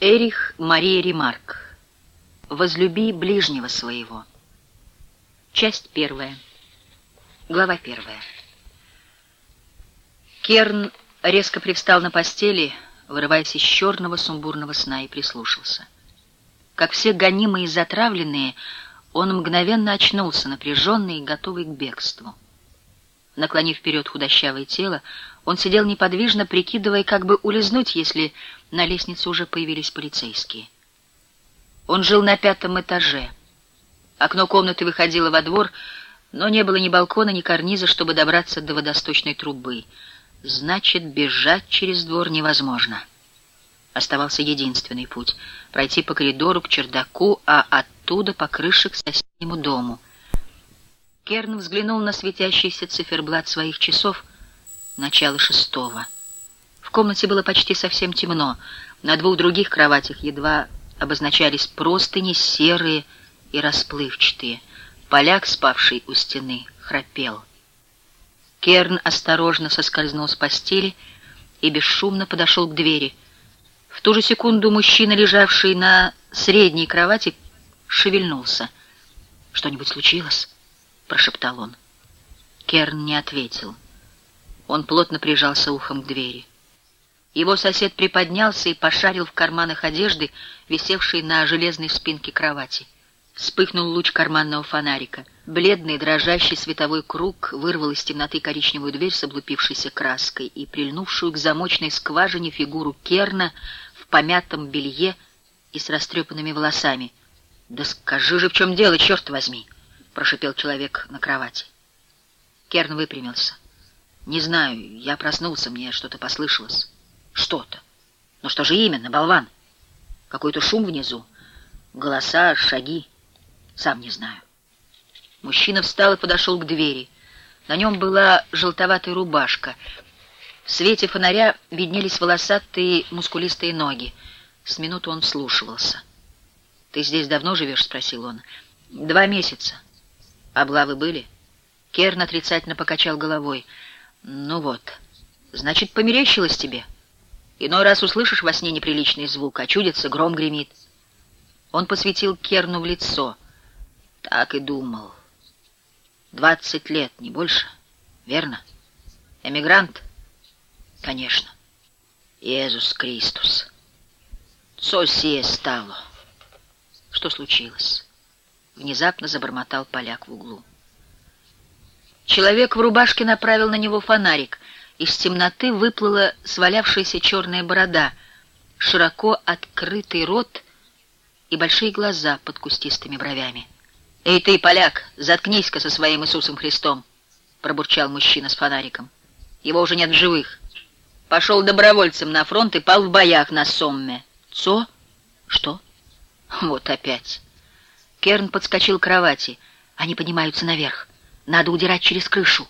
Эрих Мария Ремарк. Возлюби ближнего своего. Часть первая. Глава первая. Керн резко привстал на постели, вырываясь из черного сумбурного сна, и прислушался. Как все гонимые и затравленные, он мгновенно очнулся, напряженный и готовый к бегству. Наклонив вперед худощавое тело, он сидел неподвижно, прикидывая, как бы улизнуть, если на лестнице уже появились полицейские. Он жил на пятом этаже. Окно комнаты выходило во двор, но не было ни балкона, ни карниза, чтобы добраться до водосточной трубы. Значит, бежать через двор невозможно. Оставался единственный путь — пройти по коридору к чердаку, а оттуда по крыше к соседнему дому. Керн взглянул на светящийся циферблат своих часов — начало шестого. В комнате было почти совсем темно. На двух других кроватях едва обозначались простыни, серые и расплывчатые. Поляк, спавший у стены, храпел. Керн осторожно соскользнул с постели и бесшумно подошел к двери. В ту же секунду мужчина, лежавший на средней кровати, шевельнулся. «Что-нибудь случилось?» — прошептал он. Керн не ответил. Он плотно прижался ухом к двери. Его сосед приподнялся и пошарил в карманах одежды, висевшей на железной спинке кровати. Вспыхнул луч карманного фонарика. Бледный, дрожащий световой круг вырвал из темноты коричневую дверь с облупившейся краской и прильнувшую к замочной скважине фигуру Керна в помятом белье и с растрепанными волосами. «Да скажи же, в чем дело, черт возьми!» — прошипел человек на кровати. Керн выпрямился. «Не знаю, я проснулся, мне что-то послышалось». «Что-то? Но что же именно, болван? Какой-то шум внизу, голоса, шаги. Сам не знаю». Мужчина встал и подошел к двери. На нем была желтоватая рубашка. В свете фонаря виднелись волосатые мускулистые ноги. С минуту он вслушивался. «Ты здесь давно живешь?» — спросил он. «Два месяца». «Облавы были?» Керн отрицательно покачал головой. Ну вот, значит, померещилось тебе. Иной раз услышишь во сне неприличный звук, а чудится, гром гремит. Он посветил Керну в лицо. Так и думал. Двадцать лет, не больше, верно? Эмигрант? Конечно. Иисус Христос. Сосие стало. Что случилось? Внезапно забормотал поляк в углу. Человек в рубашке направил на него фонарик. Из темноты выплыла свалявшаяся черная борода, широко открытый рот и большие глаза под кустистыми бровями. «Эй ты, поляк, заткнись-ка со своим Иисусом Христом!» — пробурчал мужчина с фонариком. «Его уже нет в живых. Пошел добровольцем на фронт и пал в боях на Сомме». «Цо? Что?» «Вот опять». Керн подскочил к кровати. Они поднимаются наверх. Надо удирать через крышу.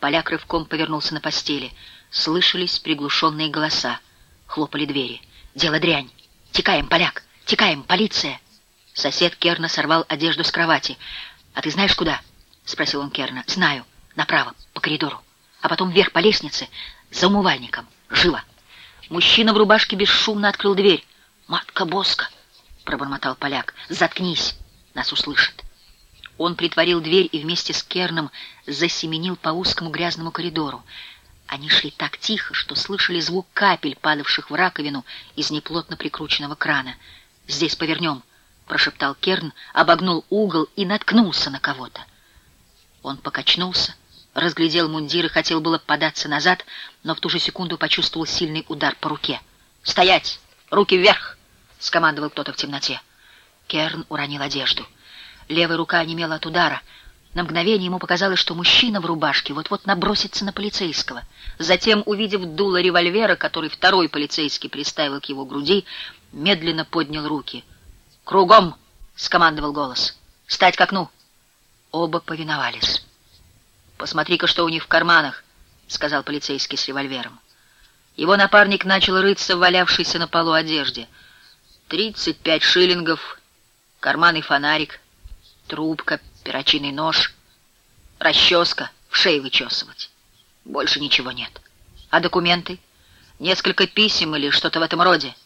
Поляк рывком повернулся на постели. Слышались приглушенные голоса. Хлопали двери. Дело дрянь. Текаем, поляк. Текаем, полиция. Сосед Керна сорвал одежду с кровати. «А ты знаешь, куда?» — спросил он Керна. «Знаю. Направо, по коридору. А потом вверх по лестнице, за умывальником. Живо!» Мужчина в рубашке бесшумно открыл дверь. «Матка Боска!» — пробормотал поляк. «Заткнись! Нас услышат!» Он притворил дверь и вместе с Керном засеменил по узкому грязному коридору. Они шли так тихо, что слышали звук капель, падавших в раковину из неплотно прикрученного крана. «Здесь повернем», — прошептал Керн, обогнул угол и наткнулся на кого-то. Он покачнулся, разглядел мундир и хотел было податься назад, но в ту же секунду почувствовал сильный удар по руке. «Стоять! Руки вверх!» — скомандовал кто-то в темноте. Керн уронил одежду — Левая рука онемела от удара. На мгновение ему показалось, что мужчина в рубашке вот-вот набросится на полицейского. Затем, увидев дуло револьвера, который второй полицейский приставил к его груди, медленно поднял руки. «Кругом!» — скомандовал голос. «Стать к окну!» Оба повиновались. «Посмотри-ка, что у них в карманах!» — сказал полицейский с револьвером. Его напарник начал рыться в валявшейся на полу одежде. «Тридцать пять шиллингов, карманный фонарик» трубка, перочинный нож, расческа, в шее вычесывать. Больше ничего нет. А документы? Несколько писем или что-то в этом роде?